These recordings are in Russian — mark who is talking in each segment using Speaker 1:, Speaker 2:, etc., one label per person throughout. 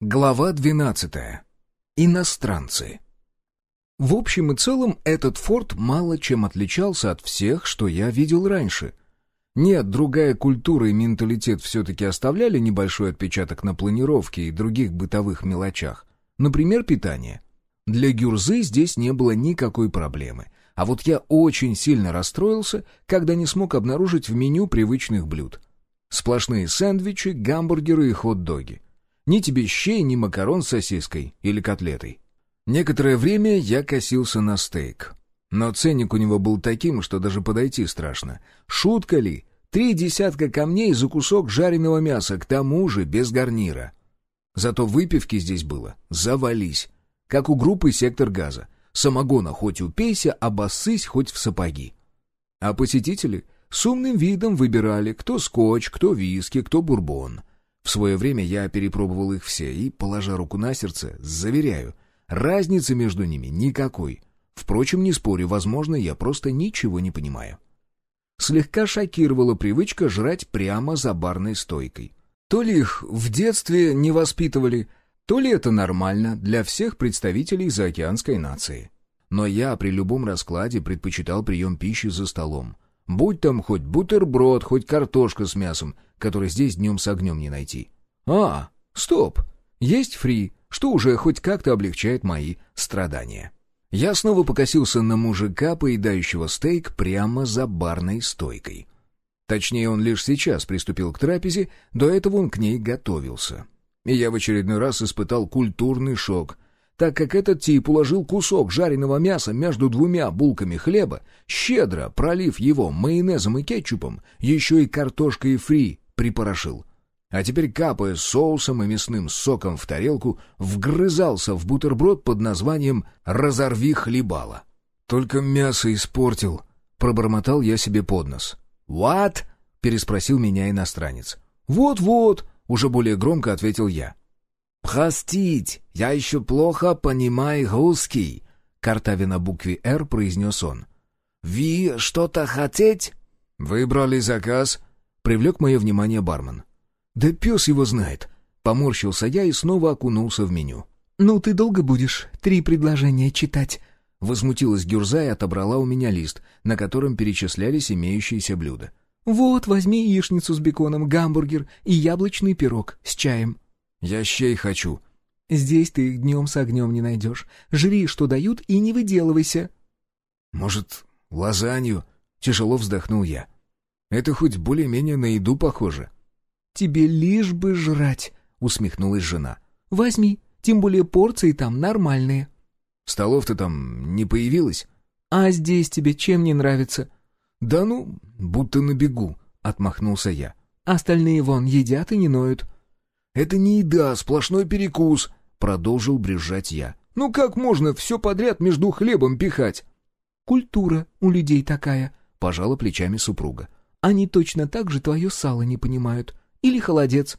Speaker 1: Глава 12. Иностранцы. В общем и целом, этот форт мало чем отличался от всех, что я видел раньше. Нет, другая культура и менталитет все-таки оставляли небольшой отпечаток на планировке и других бытовых мелочах. Например, питание. Для гюрзы здесь не было никакой проблемы. А вот я очень сильно расстроился, когда не смог обнаружить в меню привычных блюд. Сплошные сэндвичи, гамбургеры и хот-доги. Ни тебе щей, ни макарон с сосиской или котлетой. Некоторое время я косился на стейк. Но ценник у него был таким, что даже подойти страшно. Шутка ли? Три десятка камней за кусок жареного мяса, к тому же без гарнира. Зато выпивки здесь было. Завались. Как у группы «Сектор газа». Самогона хоть упейся, обоссысь хоть в сапоги. А посетители с умным видом выбирали, кто скотч, кто виски, кто бурбон. Свое время я перепробовал их все и, положа руку на сердце, заверяю, разницы между ними никакой. Впрочем, не спорю, возможно, я просто ничего не понимаю. Слегка шокировала привычка жрать прямо за барной стойкой. То ли их в детстве не воспитывали, то ли это нормально для всех представителей заокеанской нации. Но я при любом раскладе предпочитал прием пищи за столом. Будь там хоть бутерброд, хоть картошка с мясом, который здесь днем с огнем не найти. А, стоп, есть фри, что уже хоть как-то облегчает мои страдания. Я снова покосился на мужика, поедающего стейк прямо за барной стойкой. Точнее, он лишь сейчас приступил к трапезе, до этого он к ней готовился. И я в очередной раз испытал культурный шок — так как этот тип уложил кусок жареного мяса между двумя булками хлеба, щедро пролив его майонезом и кетчупом, еще и картошкой фри припорошил. А теперь, капая соусом и мясным соком в тарелку, вгрызался в бутерброд под названием «Разорви хлебало». «Только мясо испортил», — пробормотал я себе под нос. «What?» — переспросил меня иностранец. «Вот-вот», — уже более громко ответил я.
Speaker 2: «Простить, я еще плохо понимаю русский», — картавя на букве «Р» произнес он. «Ви что-то хотеть?»
Speaker 1: «Выбрали заказ», — привлек мое внимание бармен. «Да пес его знает», — поморщился я и снова окунулся в меню.
Speaker 3: «Ну, ты долго будешь три предложения читать?»
Speaker 1: Возмутилась Гюрза и отобрала у меня лист, на котором перечислялись имеющиеся блюда.
Speaker 3: «Вот, возьми яичницу с беконом, гамбургер и яблочный пирог с чаем».
Speaker 1: «Я щей хочу».
Speaker 3: «Здесь ты их днем с огнем не найдешь. Жри, что дают, и не выделывайся».
Speaker 1: «Может, лазанью?» — тяжело вздохнул я. «Это хоть более-менее на еду похоже».
Speaker 3: «Тебе лишь бы жрать», — усмехнулась жена. «Возьми, тем более порции там нормальные».
Speaker 1: «Столов-то там не появилось?»
Speaker 3: «А здесь тебе чем не нравится?»
Speaker 1: «Да ну, будто на бегу», — отмахнулся я.
Speaker 3: «Остальные вон едят и не ноют».
Speaker 1: «Это не еда, сплошной перекус», — продолжил брюзжать я. «Ну как можно все подряд между хлебом пихать?»
Speaker 3: «Культура у людей такая», —
Speaker 1: пожала плечами супруга.
Speaker 3: «Они точно так же твое сало не понимают. Или холодец».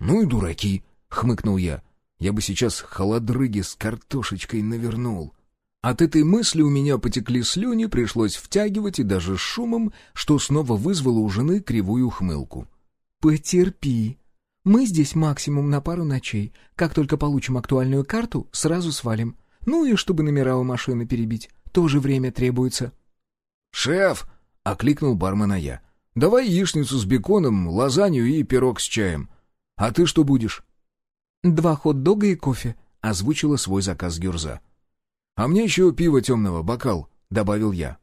Speaker 1: «Ну и дураки», — хмыкнул я. «Я бы сейчас холодрыги с картошечкой навернул». От этой мысли у меня потекли слюни, пришлось втягивать и даже шумом, что снова вызвало у жены кривую ухмылку.
Speaker 3: «Потерпи», мы здесь максимум на пару ночей. Как только получим актуальную карту, сразу свалим. Ну и чтобы номера у машины перебить. Тоже время требуется».
Speaker 1: «Шеф!» — окликнул бармена я. «Давай яичницу с беконом, лазанью и пирог с чаем. А ты что будешь?»
Speaker 3: «Два хот-дога и кофе», —
Speaker 1: озвучила свой заказ Гюрза. «А мне еще пиво темного, бокал», — добавил я.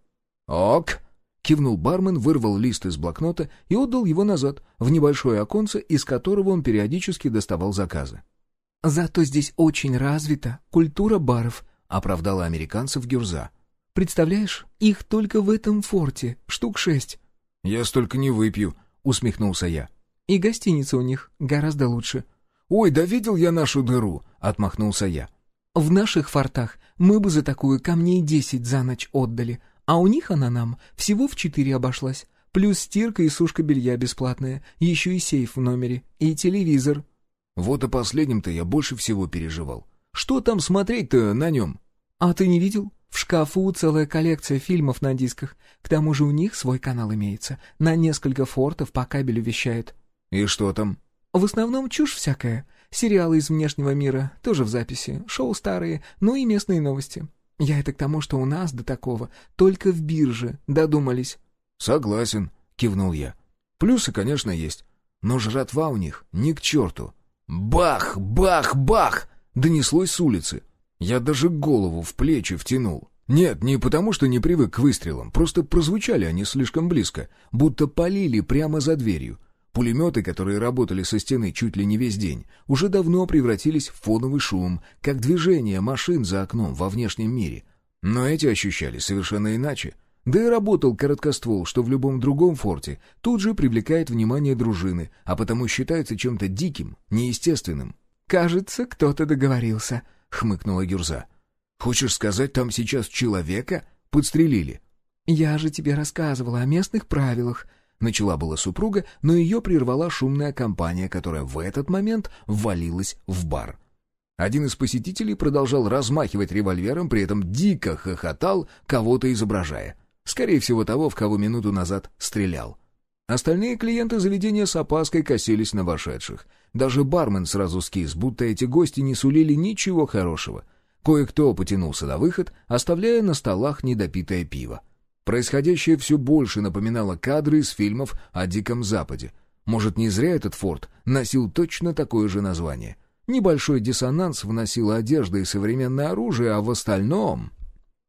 Speaker 1: «Ок!» Кивнул бармен, вырвал лист из блокнота и отдал его назад, в небольшое оконце, из которого он периодически доставал заказы.
Speaker 3: «Зато здесь очень развита культура баров», —
Speaker 1: оправдала американцев Гюрза.
Speaker 3: «Представляешь, их только в этом форте, штук шесть».
Speaker 1: «Я столько не выпью», — усмехнулся я.
Speaker 3: «И гостиница у них гораздо лучше».
Speaker 1: «Ой, да видел я нашу дыру», — отмахнулся я.
Speaker 3: «В наших фортах мы бы за такую камней десять за ночь отдали, а у них она нам всего в четыре обошлась. Плюс стирка и сушка белья бесплатная, еще и сейф в номере, и телевизор.
Speaker 1: Вот о последнем-то я больше всего переживал. Что там смотреть-то на нем?
Speaker 3: А ты не видел? В шкафу целая коллекция фильмов на дисках. К тому же у них свой канал имеется. На несколько фортов по кабелю вещает.
Speaker 1: И что там?
Speaker 3: В основном чушь всякая. Сериалы из внешнего мира тоже в записи, шоу старые, ну и местные новости. Я это к тому, что у нас до такого только в бирже додумались».
Speaker 1: «Согласен», — кивнул я. «Плюсы, конечно, есть, но жратва у них ни к черту». «Бах! Бах! Бах!» — донеслось с улицы. Я даже голову в плечи втянул. Нет, не потому, что не привык к выстрелам, просто прозвучали они слишком близко, будто полили прямо за дверью. Пулеметы, которые работали со стены чуть ли не весь день, уже давно превратились в фоновый шум, как движение машин за окном во внешнем мире. Но эти ощущали совершенно иначе. Да и работал короткоствол, что в любом другом форте тут же привлекает внимание дружины, а потому считается чем-то диким, неестественным.
Speaker 3: «Кажется, кто-то договорился», — хмыкнула Гюрза.
Speaker 1: «Хочешь сказать, там сейчас человека подстрелили?»
Speaker 3: «Я же тебе рассказывала о местных правилах», — начала была супруга, но ее прервала шумная компания, которая в этот момент ввалилась в бар.
Speaker 1: Один из посетителей продолжал размахивать револьвером, при этом дико хохотал, кого-то изображая. Скорее всего, того, в кого минуту назад стрелял. Остальные клиенты заведения с опаской косились на вошедших. Даже бармен сразу скис, будто эти гости не сулили ничего хорошего — Кое-кто потянулся на выход, оставляя на столах недопитое пиво. Происходящее все больше напоминало кадры из фильмов о Диком Западе. Может, не зря этот форт носил точно такое же название. Небольшой диссонанс вносила одежда и современное оружие, а в остальном...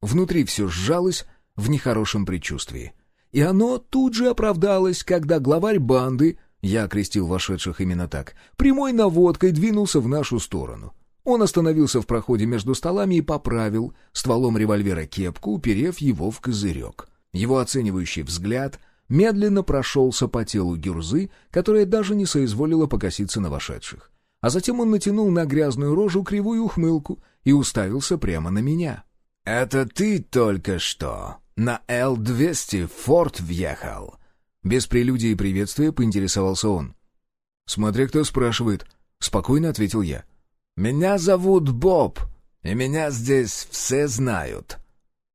Speaker 1: Внутри все сжалось в нехорошем предчувствии. И оно тут же оправдалось, когда главарь банды, я окрестил вошедших именно так, прямой наводкой двинулся в нашу сторону. Он остановился в проходе между столами и поправил стволом револьвера кепку, уперев его в козырек. Его оценивающий взгляд медленно прошелся по телу Гюрзы, которая даже не соизволила покоситься на вошедших. А затем он натянул на грязную рожу кривую ухмылку и уставился прямо на меня.
Speaker 2: «Это ты только что на Л-200 форт въехал?»
Speaker 1: Без прелюдии и приветствия поинтересовался он. «Смотря кто спрашивает», — спокойно ответил я.
Speaker 2: — «Меня зовут Боб, и меня здесь все знают».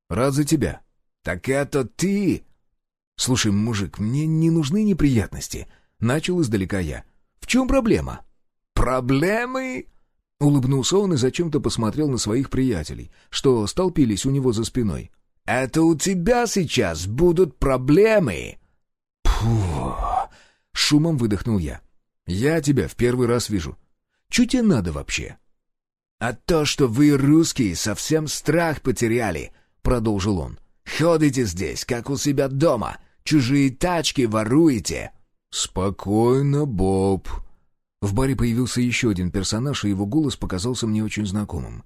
Speaker 1: «Рад за тебя».
Speaker 2: «Так это ты?»
Speaker 1: «Слушай, мужик, мне не нужны неприятности», — начал издалека я. «В чем проблема?»
Speaker 2: «Проблемы?»
Speaker 1: Улыбнулся он и зачем-то посмотрел на своих приятелей, что столпились у него за спиной.
Speaker 2: «Это у тебя сейчас будут проблемы!»
Speaker 1: «Фу!» — шумом выдохнул я. «Я тебя в первый раз вижу. Что тебе надо вообще?»
Speaker 2: «А то, что вы, русские, совсем страх потеряли», — продолжил он. «Ходите здесь, как у себя дома, чужие тачки воруете».
Speaker 1: «Спокойно, Боб». В баре появился еще один персонаж, и его голос показался мне очень знакомым.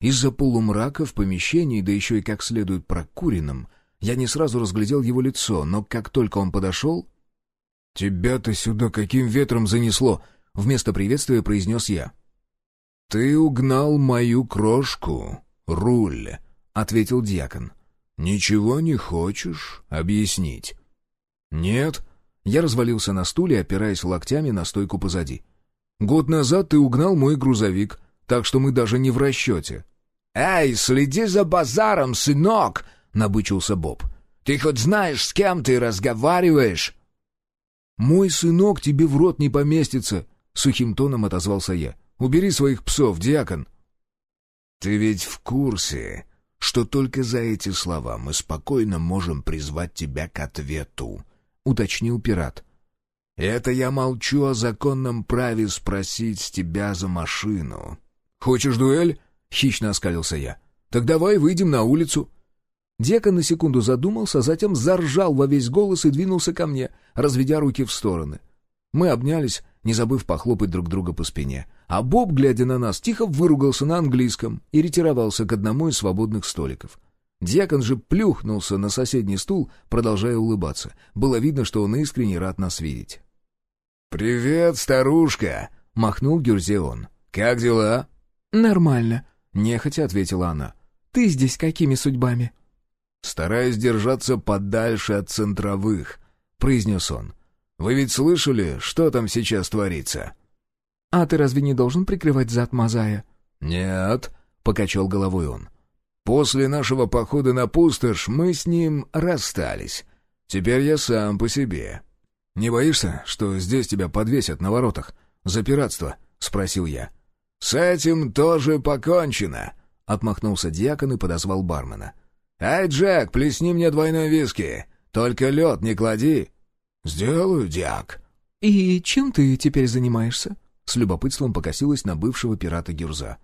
Speaker 1: Из-за полумрака в помещении, да еще и как следует прокуренным, я не сразу разглядел его лицо, но как только он подошел... «Тебя-то сюда каким ветром занесло?» Вместо приветствия произнес я. «Ты угнал мою крошку, руль», — ответил дьякон. «Ничего не хочешь объяснить?» «Нет». Я развалился на стуле, опираясь локтями на стойку позади. «Год назад ты угнал мой грузовик, так что мы даже не в расчете».
Speaker 2: «Эй, следи за базаром, сынок!» — набычился Боб. «Ты хоть знаешь, с кем ты разговариваешь?»
Speaker 1: «Мой сынок тебе в рот не поместится», Сухим тоном отозвался я. «Убери своих псов, диакон!»
Speaker 2: «Ты ведь в курсе, что только за эти слова мы спокойно можем призвать тебя к ответу», — уточнил пират. «Это я молчу о законном праве спросить с тебя за машину».
Speaker 1: «Хочешь дуэль?» — хищно оскалился я. «Так давай выйдем на улицу». Декан на секунду задумался, затем заржал во весь голос и двинулся ко мне, разведя руки в стороны. Мы обнялись, не забыв похлопать друг друга по спине. А Боб, глядя на нас, тихо выругался на английском и ретировался к одному из свободных столиков. Дьякон же плюхнулся на соседний стул, продолжая улыбаться. Было видно, что он искренне рад нас видеть.
Speaker 2: «Привет, старушка!» — махнул Гюрзеон. «Как дела?»
Speaker 3: «Нормально», —
Speaker 1: нехотя ответила она.
Speaker 3: «Ты здесь какими судьбами?»
Speaker 1: «Стараюсь держаться подальше от центровых», — произнес он. Вы ведь слышали, что там сейчас творится?»
Speaker 3: «А ты разве не должен прикрывать зад Мазая?»
Speaker 1: «Нет», — покачал головой он. «После нашего похода на пустошь мы с ним расстались. Теперь я сам по себе. Не боишься, что здесь тебя подвесят на воротах? За пиратство?»
Speaker 2: — спросил я. «С этим тоже покончено», — отмахнулся дьякон и подозвал бармена. «Эй, Джек, плесни мне двойной виски, только лед не клади». «Сделаю, дьяк».
Speaker 3: «И чем ты теперь занимаешься?» С любопытством покосилась на бывшего пирата Гюрза.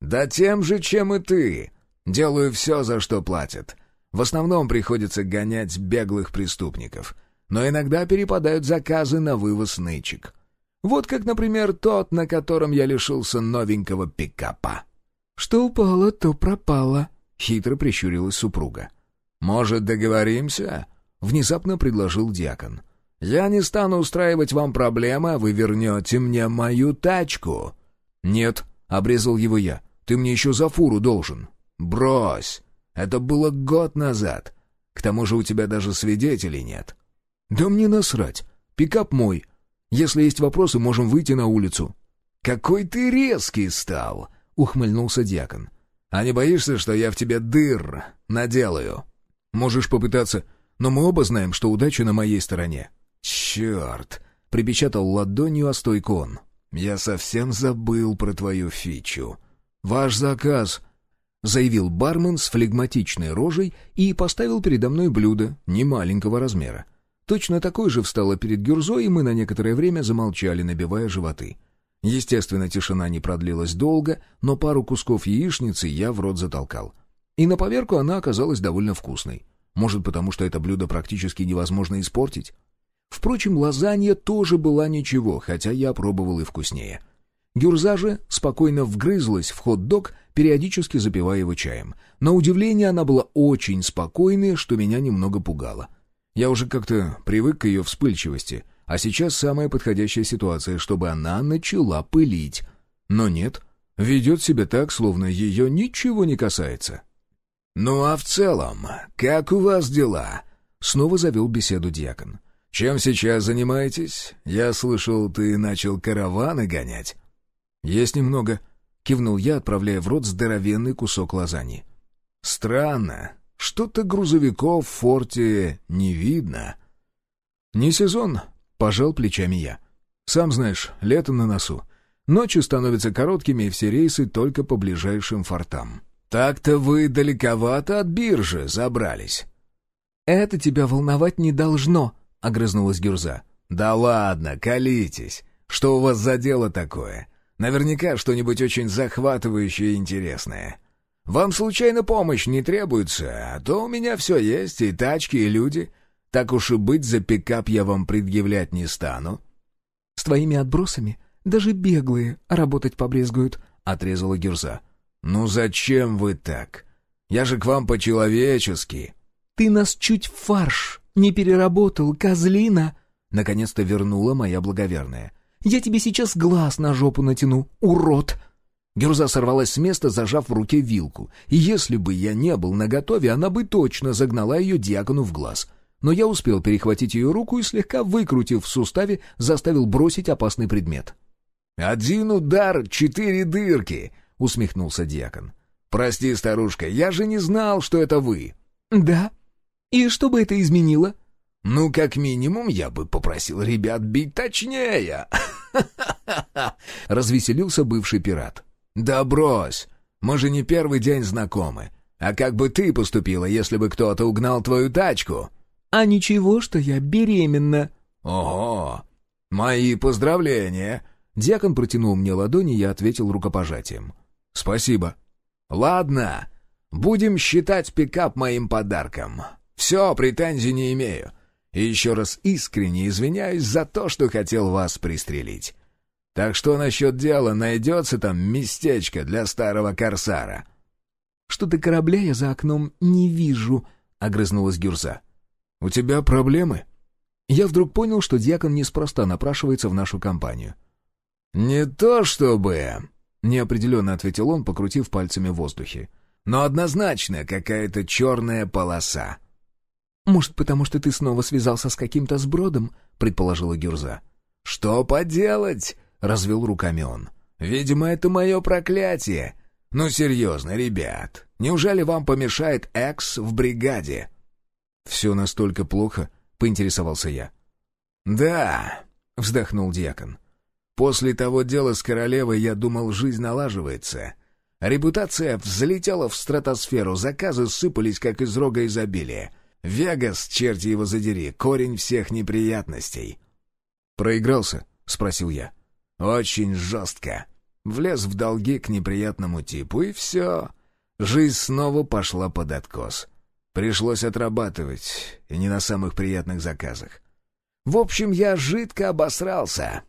Speaker 2: «Да тем же, чем и ты. Делаю все, за что платят. В основном приходится гонять беглых преступников, но иногда перепадают заказы на вывоз нычек. Вот как, например, тот, на котором я лишился новенького пикапа».
Speaker 3: «Что упало, то пропало», —
Speaker 2: хитро прищурилась супруга. «Может, договоримся?» — внезапно предложил дьякон. «Я не стану устраивать вам проблемы, а вы вернете мне мою тачку». «Нет», — обрезал его я, — «ты мне еще за фуру должен». «Брось! Это было год назад. К тому же у тебя даже свидетелей нет». «Да мне насрать. Пикап мой. Если есть вопросы, можем выйти на улицу». «Какой ты резкий стал!» — ухмыльнулся дьякон. «А не боишься, что я в тебе дыр наделаю?» «Можешь попытаться, но мы оба знаем, что удача на моей стороне». «Черт!» — припечатал ладонью о стойку он. «Я совсем забыл про твою фичу. Ваш заказ!» — заявил бармен с флегматичной рожей и поставил передо мной блюдо немаленького размера. Точно такое же встало перед Гюрзой, и мы на некоторое время замолчали, набивая животы. Естественно, тишина не продлилась долго, но пару кусков яичницы я в рот затолкал. И на поверку она оказалась довольно вкусной. Может, потому что это блюдо практически невозможно испортить? Впрочем, лазанья тоже была ничего, хотя я пробовал и вкуснее. Гюрза же спокойно вгрызлась в хот-дог, периодически запивая его чаем. На удивление она была очень спокойной, что меня немного пугало. Я уже как-то привык к ее вспыльчивости, а сейчас самая подходящая ситуация, чтобы она начала пылить. Но нет, ведет себя так, словно ее ничего не касается. «Ну а в целом, как у вас дела?» Снова завел беседу дьякон. «Чем сейчас занимаетесь? Я слышал, ты начал караваны гонять». «Есть немного», — кивнул я, отправляя в рот здоровенный кусок лазаньи. «Странно. Что-то грузовиков в форте не видно». «Не сезон», — пожал плечами я. «Сам знаешь, лето на носу. Ночи становятся короткими, и все рейсы только по ближайшим фортам». «Так-то вы далековато от биржи забрались».
Speaker 3: «Это тебя волновать не должно», — огрызнулась Гюрза.
Speaker 2: «Да ладно, колитесь. Что у вас за дело такое? Наверняка что-нибудь очень захватывающее и интересное. Вам случайно помощь не требуется, а то у меня все есть, и тачки, и люди. Так уж и быть, за пикап я вам предъявлять не стану».
Speaker 3: «С твоими отбросами даже беглые работать побрезгуют», — отрезала Гюрза.
Speaker 2: «Ну зачем вы так? Я же к вам по-человечески».
Speaker 3: «Ты нас чуть в фарш не переработал, козлина!»
Speaker 2: Наконец-то вернула моя благоверная.
Speaker 3: Я тебе сейчас глаз на жопу натяну, урод!»
Speaker 2: Герза сорвалась с места, зажав в руке вилку. И если бы я не был наготове, она бы точно загнала ее диакону в глаз. Но я успел перехватить ее руку и, слегка выкрутив в суставе, заставил бросить опасный предмет. «Один удар, четыре дырки!» — усмехнулся диакон. «Прости, старушка, я же не знал, что это вы».
Speaker 3: «Да? И что бы это изменило?»
Speaker 2: «Ну, как минимум, я бы попросил ребят бить точнее!» Развеселился бывший пират. «Да брось! Мы же не первый день знакомы. А как бы ты поступила, если бы кто-то угнал твою тачку?»
Speaker 3: «А ничего, что я беременна».
Speaker 2: «Ого! Мои поздравления!» Дьякон протянул мне ладони, и я ответил рукопожатием. «Спасибо». «Ладно, будем считать пикап моим подарком. Все, претензий не имею. И еще раз искренне извиняюсь за то, что хотел вас пристрелить. Так что насчет дела найдется там местечко для старого корсара?»
Speaker 3: «Что-то корабля я за окном не вижу», — огрызнулась Гюрза.
Speaker 2: «У тебя проблемы?» Я вдруг понял, что дьякон неспроста напрашивается в нашу компанию. «Не то чтобы...» — неопределенно ответил он, покрутив пальцами в воздухе. «Но однозначно какая-то черная полоса».
Speaker 3: «Может, потому что ты снова связался с каким-то сбродом?» — предположила Гюрза.
Speaker 2: «Что поделать?» — развел руками он. «Видимо, это мое проклятие. Ну, серьезно, ребят, неужели вам помешает экс в бригаде?»
Speaker 1: «Все настолько плохо?» — поинтересовался я.
Speaker 2: «Да», — вздохнул дьякон. После того дела с королевой я думал, жизнь налаживается. Репутация взлетела в стратосферу, заказы сыпались, как из рога изобилия. Вегас, черти его задери, корень всех неприятностей.
Speaker 1: «Проигрался?» — спросил я.
Speaker 2: «Очень жестко. Влез в долги к неприятному типу, и все. Жизнь снова пошла под откос. Пришлось отрабатывать, и не на самых приятных заказах. В общем, я жидко обосрался».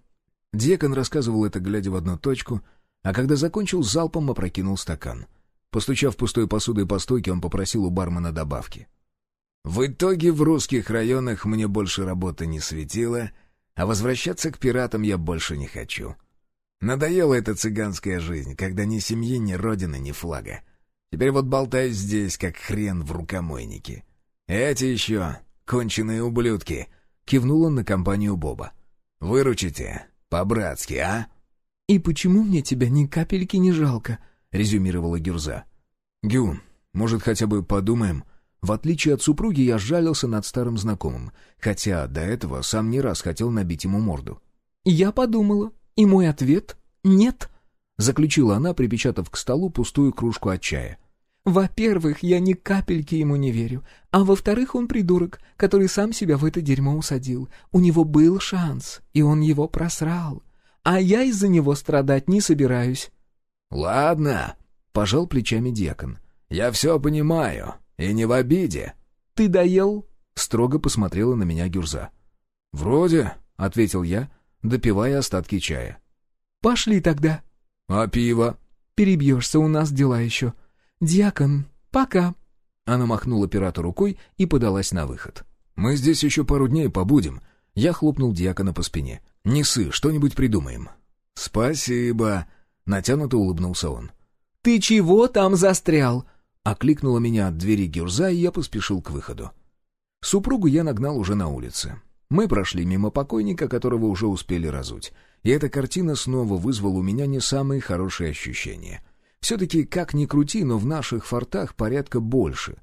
Speaker 1: Декон рассказывал это, глядя в одну точку, а когда закончил, залпом опрокинул стакан. Постучав пустой посудой по стойке, он попросил у бармена добавки.
Speaker 2: «В итоге в русских районах мне больше работы не светило, а возвращаться к пиратам я больше не хочу. Надоела эта цыганская жизнь, когда ни семьи, ни родины, ни флага. Теперь вот болтаюсь здесь, как хрен в рукомойнике. Эти еще конченые ублюдки!» — кивнул он на компанию Боба. «Выручите, по-братски, а?»
Speaker 3: «И почему мне тебя ни капельки не жалко?»
Speaker 1: — резюмировала Гюрза. «Гю, может, хотя бы подумаем?» В отличие от супруги, я сжалился над старым знакомым, хотя до этого сам не раз хотел набить ему морду.
Speaker 3: «Я подумала, и мой ответ — нет», — заключила она, припечатав к столу пустую кружку от чая. «Во-первых, я ни капельки ему не верю, а во-вторых, он придурок, который сам себя в это дерьмо усадил. У него был шанс, и он его просрал. А я из-за него страдать не собираюсь».
Speaker 2: «Ладно», — пожал плечами дьякон. «Я все понимаю. «И не в обиде».
Speaker 3: «Ты доел?»
Speaker 1: — строго посмотрела на меня Гюрза.
Speaker 2: «Вроде», — ответил я,
Speaker 1: допивая остатки чая.
Speaker 3: «Пошли тогда».
Speaker 2: «А пиво?»
Speaker 3: «Перебьешься, у нас дела еще. Дьякон, пока».
Speaker 1: Она махнула пирату рукой и подалась на выход. «Мы здесь еще пару дней побудем». Я хлопнул дьякона по спине. «Не сы, что-нибудь придумаем».
Speaker 2: «Спасибо», — натянуто улыбнулся он.
Speaker 3: «Ты чего там застрял?»
Speaker 1: Окликнула меня от двери Гюрза, и я поспешил к выходу. Супругу я нагнал уже на улице. Мы прошли мимо покойника, которого уже успели разуть. И эта картина снова вызвала у меня не самые хорошие ощущения. Все-таки, как ни крути, но в наших фортах порядка больше.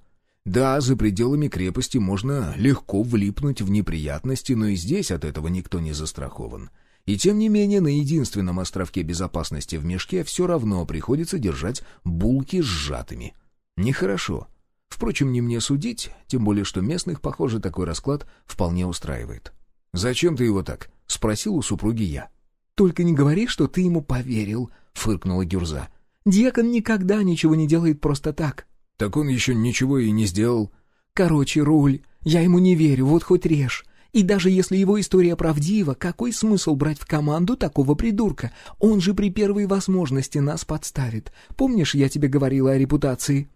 Speaker 1: Да, за пределами крепости можно легко влипнуть в неприятности, но и здесь от этого никто не застрахован. И тем не менее, на единственном островке безопасности в мешке все равно приходится держать булки сжатыми — Нехорошо. Впрочем, не мне судить, тем более, что местных, похоже, такой расклад вполне устраивает. «Зачем ты его так?» — спросил у супруги я.
Speaker 3: «Только не говори, что ты ему поверил», — фыркнула Гюрза. «Дьякон никогда ничего не делает просто так».
Speaker 1: «Так он еще ничего и не сделал».
Speaker 3: «Короче, руль, я ему не верю, вот хоть режь. И даже если его история правдива, какой смысл брать в команду такого придурка? Он же при первой возможности нас подставит. Помнишь, я тебе говорила о репутации?»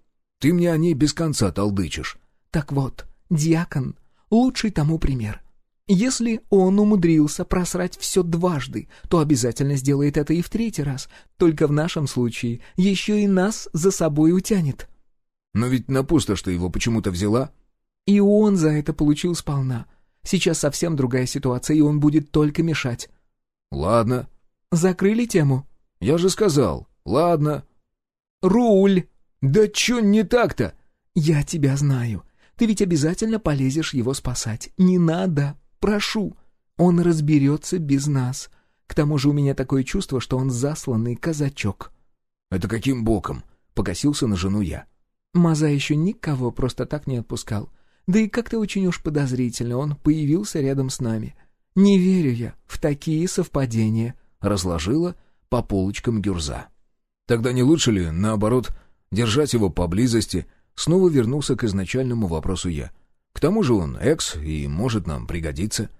Speaker 1: Ты мне о ней без конца толдычишь.
Speaker 3: Так вот, диакон — лучший тому пример. Если он умудрился просрать все дважды, то обязательно сделает это и в третий раз. Только в нашем случае еще и нас за собой утянет.
Speaker 1: Но ведь на пусто, что его почему-то взяла.
Speaker 3: И он за это получил сполна. Сейчас совсем другая ситуация, и он будет только мешать.
Speaker 1: Ладно.
Speaker 3: Закрыли тему?
Speaker 1: Я же сказал. Ладно.
Speaker 3: Руль!
Speaker 1: «Да чё не так-то?»
Speaker 3: «Я тебя знаю. Ты ведь обязательно полезешь его спасать. Не надо. Прошу. Он разберется без нас. К тому же у меня такое чувство, что он засланный казачок».
Speaker 1: «Это каким боком?» — покосился на жену я.
Speaker 3: Маза еще никого просто так не отпускал. Да и как-то очень уж подозрительно он появился рядом с нами. Не верю я в такие совпадения», — разложила по полочкам Гюрза.
Speaker 1: «Тогда не лучше ли, наоборот, держать его поблизости, снова вернулся к изначальному вопросу я. К тому же он экс и может нам пригодиться.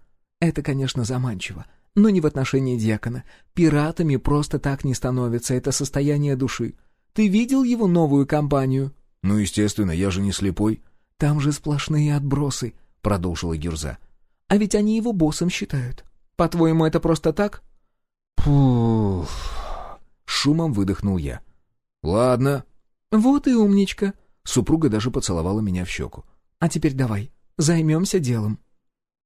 Speaker 3: Это, конечно, заманчиво, но не в отношении дьякона. Пиратами просто так не становятся, это состояние души. Ты видел его новую компанию?
Speaker 1: Ну, естественно, я же не слепой.
Speaker 3: Там же сплошные отбросы, продолжила Гюрза. А ведь они его боссом считают. По-твоему, это просто так?
Speaker 1: Пуф. Шумом выдохнул я. Ладно,
Speaker 3: «Вот и умничка!»
Speaker 1: Супруга даже поцеловала меня в щеку.
Speaker 3: «А теперь давай, займемся делом».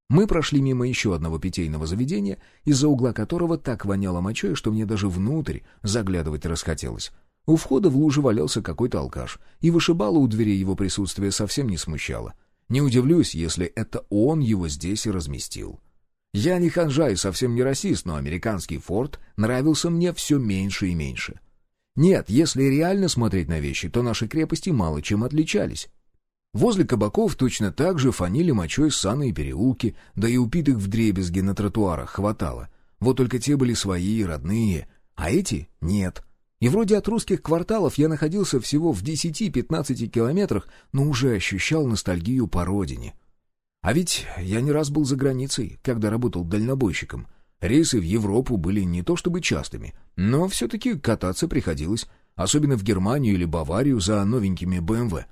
Speaker 1: Мы прошли мимо еще одного питейного заведения, из-за угла которого так воняло мочой, что мне даже внутрь заглядывать расхотелось. У входа в луже валялся какой-то алкаш, и вышибало у двери его присутствие совсем не смущало. Не удивлюсь, если это он его здесь и разместил. Я не ханжа и совсем не расист, но американский форт нравился мне все меньше и меньше. Нет, если реально смотреть на вещи, то наши крепости мало чем отличались. Возле кабаков точно так же фанили мочой саны и переулки, да и упитых вдребезги на тротуарах хватало. Вот только те были свои, родные, а эти — нет. И вроде от русских кварталов я находился всего в 10-15 километрах, но уже ощущал ностальгию по родине. А ведь я не раз был за границей, когда работал дальнобойщиком. Рейсы в Европу были не то чтобы частыми, но все-таки кататься приходилось, особенно в Германию или Баварию за новенькими БМВ.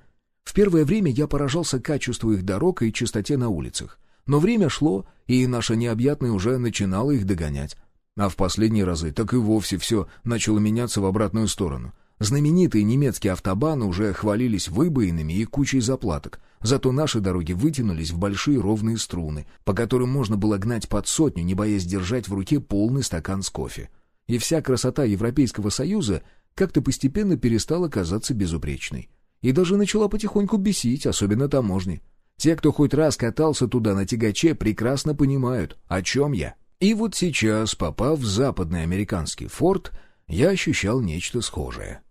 Speaker 1: В первое время я поражался качеству их дорог и чистоте на улицах. Но время шло, и наша необъятная уже начинала их догонять. А в последние разы так и вовсе все начало меняться в обратную сторону. Знаменитые немецкие автобаны уже хвалились выбоинами и кучей заплаток, зато наши дороги вытянулись в большие ровные струны, по которым можно было гнать под сотню, не боясь держать в руке полный стакан с кофе. И вся красота Европейского Союза как-то постепенно перестала казаться безупречной. И даже начала потихоньку бесить, особенно таможни. Те, кто хоть раз катался туда на тягаче, прекрасно понимают, о чем я. И вот сейчас, попав в западный американский форт, я ощущал нечто схожее.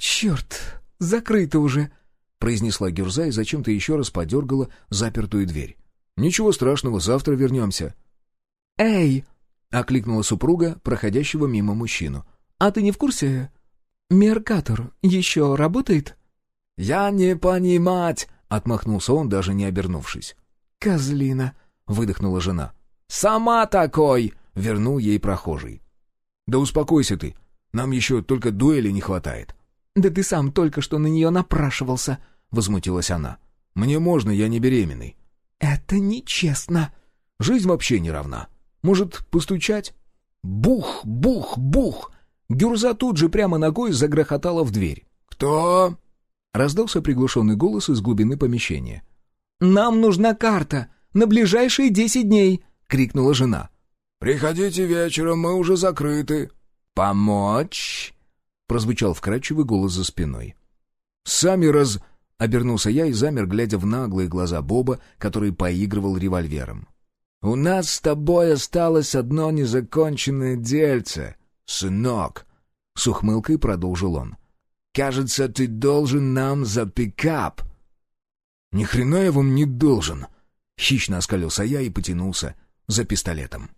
Speaker 3: «Черт, закрыто уже!» — произнесла Гюрза и зачем-то еще раз подергала запертую дверь.
Speaker 1: «Ничего страшного, завтра вернемся».
Speaker 3: «Эй!»
Speaker 1: — окликнула супруга, проходящего мимо мужчину.
Speaker 3: «А ты не в курсе? Меркатор еще работает?»
Speaker 1: «Я не понимать!» — отмахнулся он, даже не обернувшись.
Speaker 3: «Козлина!» — выдохнула жена.
Speaker 1: «Сама такой!» — вернул ей прохожий. «Да успокойся ты, нам еще только дуэли не хватает».
Speaker 3: «Да ты сам только что на нее напрашивался», — возмутилась она.
Speaker 1: «Мне можно, я не беременный».
Speaker 3: «Это нечестно».
Speaker 1: «Жизнь вообще не равна. Может, постучать?» Бух, бух, бух! Гюрза тут же прямо ногой загрохотала в дверь.
Speaker 2: «Кто?»
Speaker 1: — раздался приглушенный голос из глубины помещения.
Speaker 3: «Нам нужна карта на ближайшие десять дней», — крикнула жена.
Speaker 2: «Приходите вечером, мы уже закрыты».
Speaker 1: «Помочь?» — прозвучал вкрадчивый голос за спиной. «Сами раз...» — обернулся я и замер, глядя в наглые глаза Боба, который поигрывал револьвером. «У нас с тобой осталось одно незаконченное дельце, сынок», — с ухмылкой продолжил он. «Кажется, ты должен нам за пикап». «Ни хрена я вам не должен», — хищно оскалился я и потянулся за пистолетом.